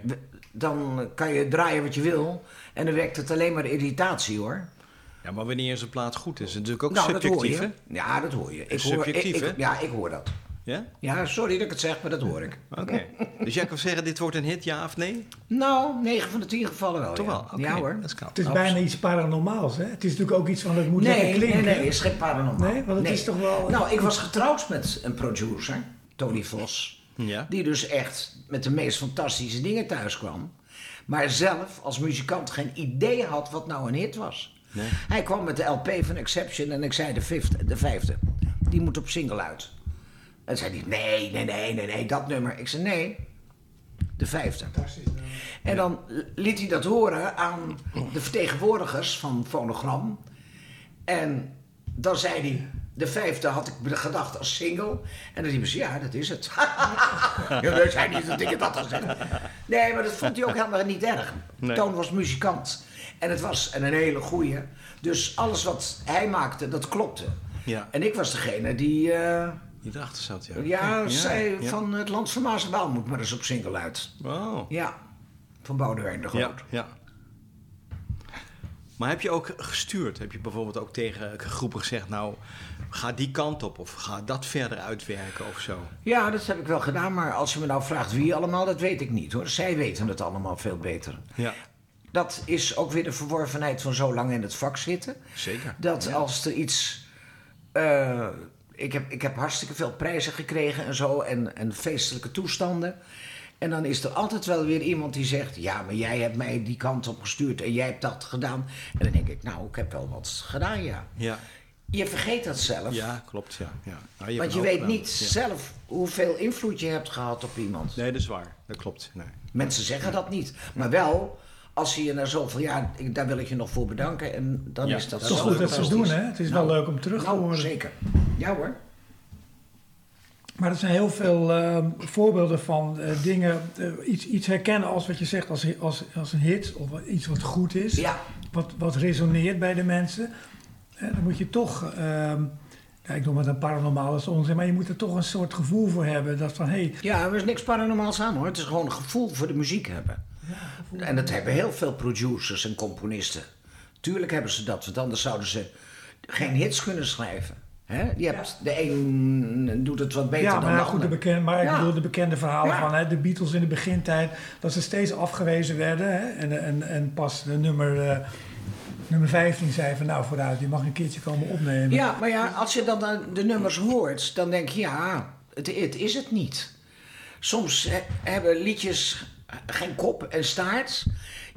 dan kan je draaien wat je wil. En dan wekt het alleen maar irritatie hoor. Ja, maar wanneer is een plaat goed is, is natuurlijk ook nou, dat hoor subjectief, hè? Ja, dat hoor je. Ik hoor, subjectief, ik, ik- hè? Ja, ik hoor dat. Ja? Ja, sorry dat ik het zeg, maar dat hoor ik. Oké. dus jij kan zeggen, dit wordt een hit, ja of nee? Nou, 9 van de 10 gevallen wel. Toch ja. wel? Oké, Ja hoor. Dat. Het is bijna iets paranormaals, hè? Het is natuurlijk ook iets van, het moet Nee, nee, klinken. nee, het is geen paranormaal. Nee, want het is toch wel- Nou, ik was getrouwd met een producer, Tony Vos. Ja. Die dus echt met de meest fantastische dingen thuis kwam. Maar zelf als muzikant geen idee had wat nou een hit was. Nee. Hij kwam met de LP van Exception en ik zei de, fifth, de vijfde. Die moet op single uit. En zei hij, nee, nee, nee, nee, nee, dat nummer. Ik zei, nee, de vijfde. Fantastisch. nou. En dan liet hij dat horen aan de vertegenwoordigers van Phonogram. En dan zei hij, de vijfde had ik gedacht als single. En dan zei hij, ja, dat is het. ja, dat zei niet dat ik het had gezegd. Nee, maar dat vond hij ook helemaal niet erg. Nee. Toon was muzikant. En het was een hele goeie. Dus alles wat hij maakte, dat klopte. Ja. En ik was degene die... eh, Die erachter zat, ja. ja, zei ja. van het land van Maas en Waal moet maar eens op single uit. Oh. Ja, van Boudewijn de Groot. Ja, ja. Maar heb je ook gestuurd? Heb je bijvoorbeeld ook tegen groepen gezegd... nou, ga die kant op of ga dat verder uitwerken of zo? Ja, dat heb ik wel gedaan, maar als je me nou vraagt wie allemaal, dat weet ik niet hoor. Zij weten het allemaal veel beter. Ja, Dat is ook weer de verworvenheid van zo lang in het vak zitten. zeker. Dat als er iets. eh, ik, heb, ik heb hartstikke veel prijzen gekregen en zo, en, en feestelijke toestanden. En dan is er altijd wel weer iemand die zegt: Ja, maar jij hebt mij die kant op gestuurd en jij hebt dat gedaan. En dan denk ik: Nou, ik heb wel wat gedaan, ja. Ja, Je vergeet dat zelf. ja klopt, ja. ja. Nou, hebt Want je weet gedaan. niet Ja. zelf hoeveel invloed je hebt gehad op iemand. Nee, dat is waar. Dat klopt. Nee. Mensen zeggen dat niet. Maar wel, als ze je na zoveel jaar, ik- daar wil ik je nog voor bedanken. En dan Ja, is dat dat is zo goed dat ze het doen, hè? Het is Nou, wel leuk om terug te Nou, horen. zeker. Ja hoor. Maar er zijn heel veel ehm, voorbeelden van eh, dingen, eh, iets, iets herkennen als wat je zegt als, als, als een hit of iets wat goed is, Ja. wat, wat resoneert bij de mensen. Eh, dan moet je toch, ehm, ja, ik noem het een paranormale onzin, maar je moet er toch een soort gevoel voor hebben. Dat van, hé, hey, Ja, er is niks paranormaals aan hoor. Het is gewoon een gevoel voor de muziek hebben. En dat hebben heel veel producers en componisten. Tuurlijk hebben ze dat, want anders zouden ze geen hits kunnen schrijven. Hè? Je hebt, De een doet het wat beter ja, dan maar, de ja, goed, de ander. bekende, maar ik bedoel de bekende verhalen van hè, de Beatles in de begintijd, dat ze steeds afgewezen werden. Hè, en, en, en pas de nummer, eh, nummer 15 zei van, nou vooruit, die mag een keertje komen opnemen. Ja, maar ja, als je dan de- de nummers hoort, dan denk je, ja, het, het is het niet. Soms he- hebben liedjes geen kop en staart.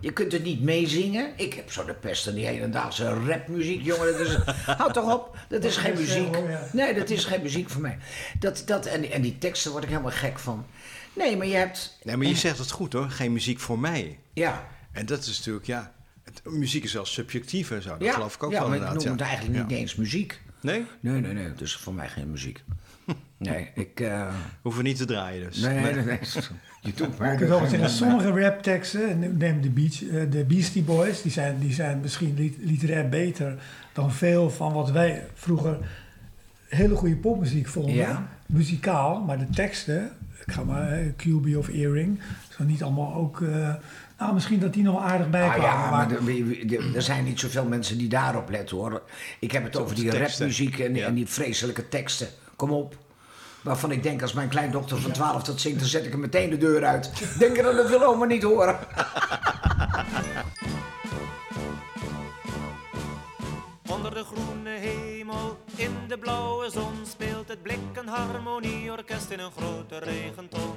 Je kunt het niet meezingen. Ik heb zo de pest aan die hedendaagse rapmuziek, jongen. Dat is, houd toch op, dat is geen is muziek. ja. Nee, dat is geen muziek voor mij. Dat, dat, en, en die teksten word ik helemaal gek van. Nee, maar je hebt... Nee, maar je zegt het goed hoor. Geen muziek voor mij. Ja, En dat is natuurlijk, ja... Het, muziek is wel subjectief en zo. Dat ja, geloof ik ook ja wel maar ik inderdaad. noem ja. het eigenlijk niet Ja. eens muziek. Nee? Nee, nee, nee, dus voor mij geen muziek. Nee, ik... eh, Hoeven niet te draaien dus. Nee, nee, nee. Je doet maar. Ik heb wel in sommige rapteksten, neem de, Beach, eh, de Beastie Boys, die zijn, die zijn misschien lit- literair beter dan veel van wat wij vroeger hele goede popmuziek vonden. Ja. Muzikaal, maar de teksten, ik ga maar, eh, QB of Earring, zijn niet allemaal ook, eh, nou misschien dat die nog wel aardig bij Ah, ja, maar maar er- zijn niet zoveel mensen die daarop letten hoor. Ik heb het over die rapmuziek en, Ja. en die vreselijke teksten. Kom op. Waarvan ik denk, als mijn kleindochter van 12 dat zingt, dan zet ik hem meteen de deur uit. Denk je dat dat wil oma niet horen? Onder de groene hemel de blauwe zon speelt het blik een harmonieorkest in een grote regenton.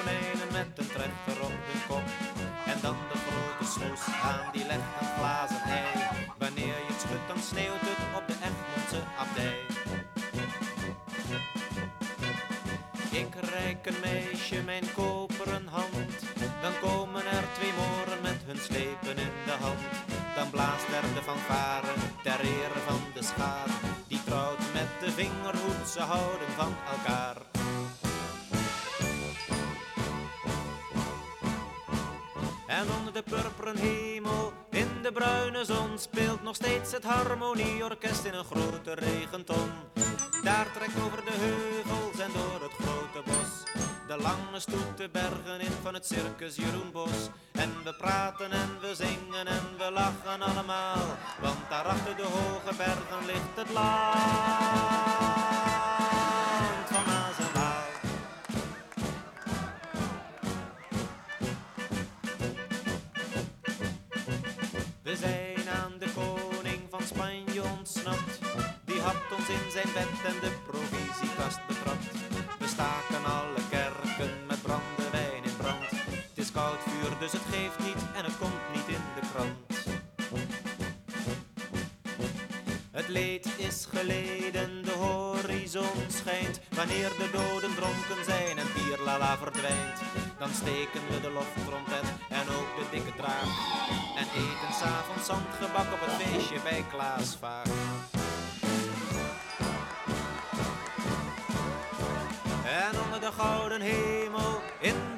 mijn koperen hand. Dan komen er twee moren met hun slepen in de hand. Dan blaast er de fanfare ter ere van de schaar. Die trouwt met de vingerhoed, ze houden van elkaar. En onder de purperen hemel, in de bruine zon, speelt nog steeds het harmonieorkest in een grote regenton. Daar trekt over de heuvels en door. De lange stoet de bergen in van het circus Jeroen Bos. En we praten en we zingen en we lachen allemaal. Want daar achter de hoge bergen ligt het land van Maas. We zijn aan de koning van Spanje ontsnapt. Die had ons in zijn bed en de is geleden, de horizon schijnt. Wanneer de doden dronken zijn en bierlala verdwijnt, dan steken we de loftrompet en ook de dikke draak. En eten s'avonds zandgebak op het feestje bij Klaas. En onder de gouden hemel, in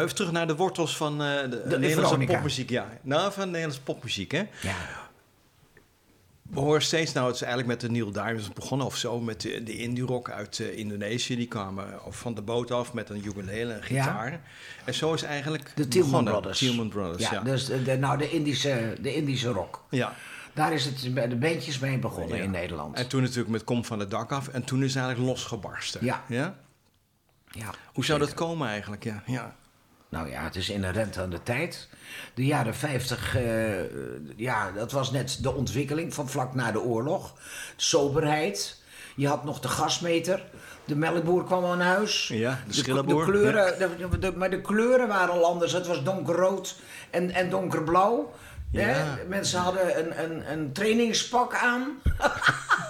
Maar even terug naar de wortels van eh, de, de Nederlandse Veronica. popmuziek. Ja, nou, van Nederlandse popmuziek, hè? Ja. We horen steeds, nou, het is eigenlijk met de Neil Diamonds begonnen of zo, met de, de indie rock uit eh, Indonesië. Die kwamen of van de boot af met een ukulele en gitaar. En zo is eigenlijk De Tillman begonnen. Brothers. Tillman Brothers, ja. Ja, dus de, de- nou, de Indische, de Indische rock. ja. Daar is het bij de bandjes mee begonnen Ja. in Nederland. En toen natuurlijk met Kom van het dak af. En toen is het eigenlijk losgebarsten. Ja. ja? ja, Hoe zou dat komen eigenlijk? Ja, ja. Nou ja, het is inherent aan de tijd. De jaren 50, eh, ja, dat was net de ontwikkeling van vlak na de oorlog. Soberheid. Je had nog de gasmeter. De melkboer kwam aan huis. Ja, de de, kleuren, de- de- de- maar de kleuren waren al anders. Het was donkerrood en, en donkerblauw. Ja. Hè? Mensen hadden een, een, een trainingspak aan.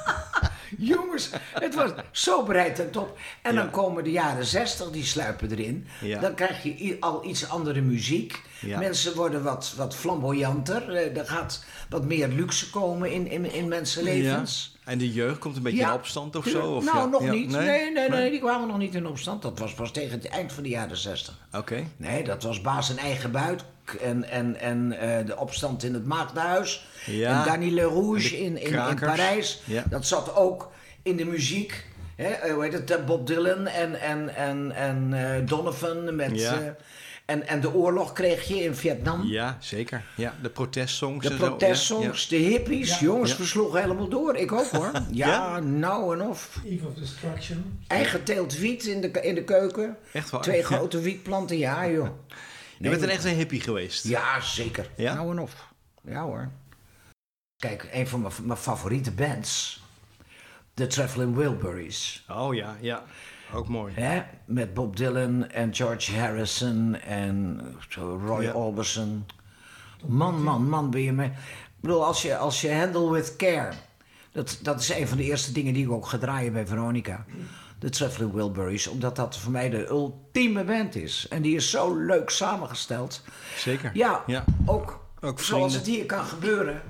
Jongens, het was soberheid ten top. En Ja. dan komen de jaren 60, die sluipen erin. Ja. Dan krijg je al iets andere muziek. Ja. Mensen worden wat, wat flamboyanter. Eh, Er gaat wat meer luxe komen in, in, in mensenlevens. En de jeugd komt een beetje in opstand of zo? Of nou, ja? nog Ja, niet. Nee? Nee, nee, die kwamen nog niet in opstand. Dat was pas tegen het eind van de jaren 60. Oké. Nee, dat was baas en eigen En, en, en eh, de opstand in het Maagdenhuis. Ja. En Dany Le Rouge in, in, in. Parijs. Ja. Dat zat ook in de muziek. Hè, eh, hoe heet het? eh, Bob Dylan en, en, en, en eh, Donovan. Met, Ja. eh, en, en de oorlog kreeg je in Vietnam. Ja, zeker. Ja, de protestsongs De protestsongs, de hippies. Jongens, Ja. we sloegen helemaal door. Ik ook hoor. Ja, Ja? nou en of. Eve of Destruction. Eigen teelt wiet in de, in de keuken. Echt waar? Twee Ja. grote wietplanten, ja joh. Je bent een echt een hippie geweest. Ja, zeker. Ja? Nou en of. Ja hoor. Kijk, een van mijn, mijn favoriete bands. The Traveling Wilburys. Oh ja, ja. Ook mooi. Hè? Met Bob Dylan en George Harrison en Roy Ja. Orbison. Man, man, man ben je mee. Ik bedoel, als je, als je Handle With Care Dat, dat is een van de eerste dingen die ik ook ga draaien bij Veronica. De Traveling Wilburys. Omdat dat voor mij de ultieme band is. En die is zo leuk samengesteld. Zeker. Ja, Ja. ook, Ook zoals het hier kan gebeuren.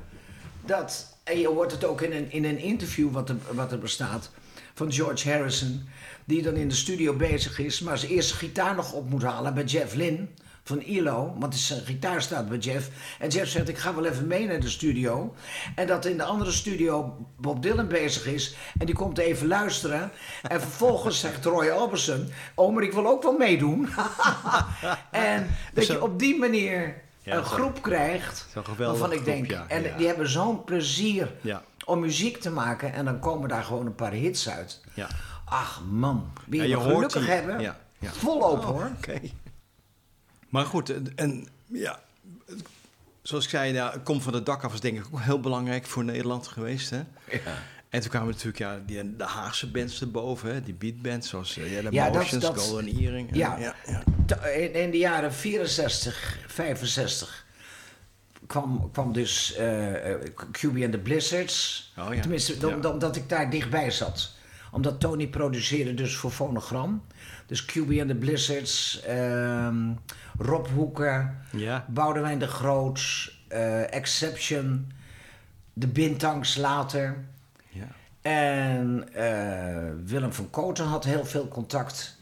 Dat, en je hoort het ook in een, in een interview wat er, wat er bestaat van George Harrison. Die dan in de studio bezig is, maar zijn eerste gitaar nog op moet halen bij Jeff Lynne van ILO. Want zijn gitaar staat bij Jeff. En Jeff zegt, ik ga wel even mee naar de studio. En dat in de andere studio Bob Dylan bezig is. En die komt even luisteren. En vervolgens zegt Roy Orbison... Oh, maar ik wil ook wel meedoen. en dat je op die manier Ja, een zo- groep krijgt... waarvan ik groep, denk... ja, en ja. die hebben zo'n plezier om muziek te maken. En dan komen daar gewoon een paar hits uit. Ja. Ach man, wie je je gelukkig die- hebben. Volop Oh, hoor. Oké. Maar goed, en, en ja, zoals ik zei, ja, Kom van het dak af is denk ik ook heel belangrijk voor Nederland geweest. Hè? Ja. En toen kwamen natuurlijk ja, die, de Haagse bands erboven, hè? die beatbands zoals uh, ja, de Ja, Motions, dat- Golden Earring. en- Ja. ja, ja. In, in de jaren 64, 65 kwam, kwam dus eh eh, QB and the Blizzards. Oh ja. Tenminste, Ja. om- omdat ik daar dichtbij zat. Omdat Tony produceerde dus voor Fonogram. Dus QB and the Blizzards, ehm, Rob Hoeken, Ja. Boudewijn de Groots, eh, Exception, de Bintangs later. Ja. En eh, Willem van Koten had heel veel contact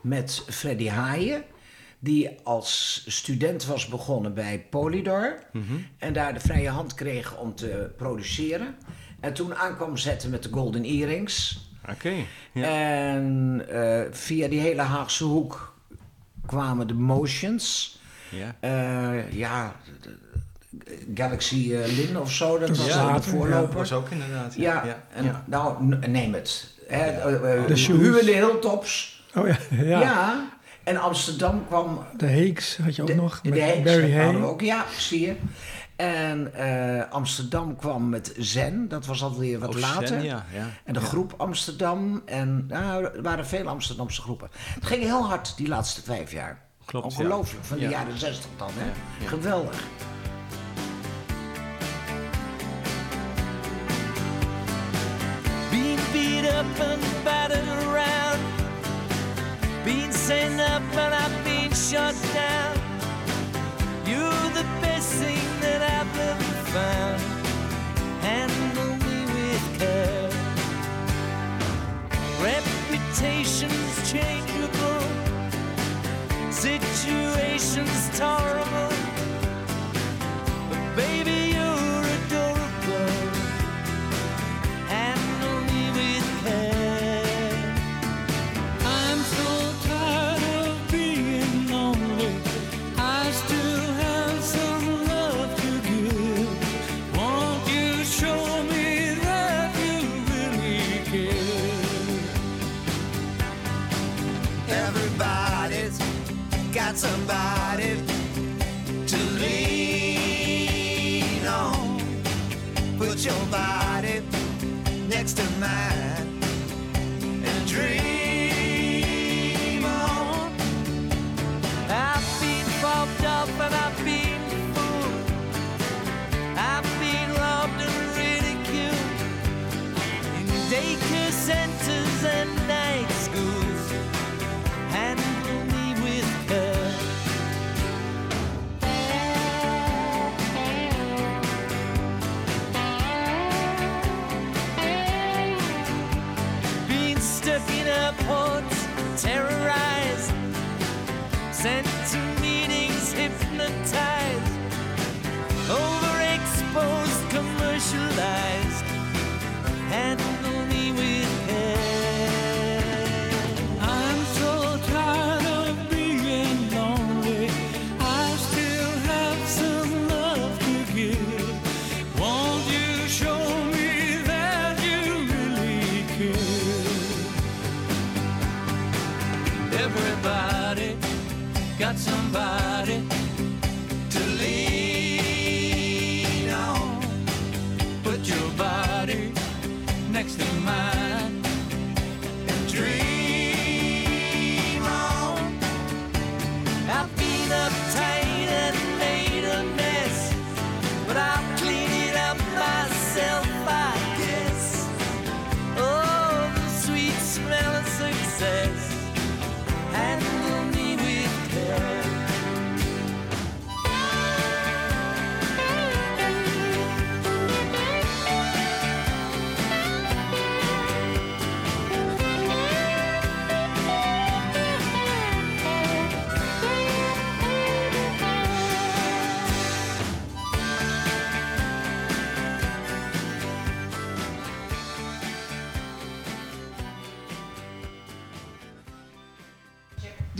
met Freddy Haaien. Die als student was begonnen bij Polydor. En daar de vrije hand kreeg om te produceren. En toen aankwam zetten met de Golden Earrings. Oké. En eh, via die hele Haagse hoek kwamen de Motions. ja. Eh, ja, de- de- Galaxy eh, Lin of zo, dat was Ja, de later, ja. voorloper. was ook inderdaad. Ja, Ja, ja, en nou, neem het. Hè, De Shoes. Huwe de Hilltops. Oh ja, ja. Ja. En Amsterdam kwam... De Heeks had je ook de, nog. de Met Heeks Barry hadden Hay. we ook, ja, zie je. En eh, Amsterdam kwam met Zen, dat was alweer wat Oh, later. Zen, ja, ja. En de Ja. groep Amsterdam. En nou, er waren veel Amsterdamse groepen. Het ging heel hard die laatste vijf jaar. Klopt, ja. Ongelooflijk, van de Ja. jaren zestig dan. Hè? Ja, ja. Geweldig. Being beat up and battered around. Being sent up and I've been shut down. You're the best thing that I've ever found. Handle me with care. Reputation's changeable. Situation's tolerable. But baby,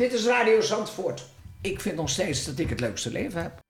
Dit is Radio Zandvoort. Ik vind nog steeds dat ik het leukste leven heb.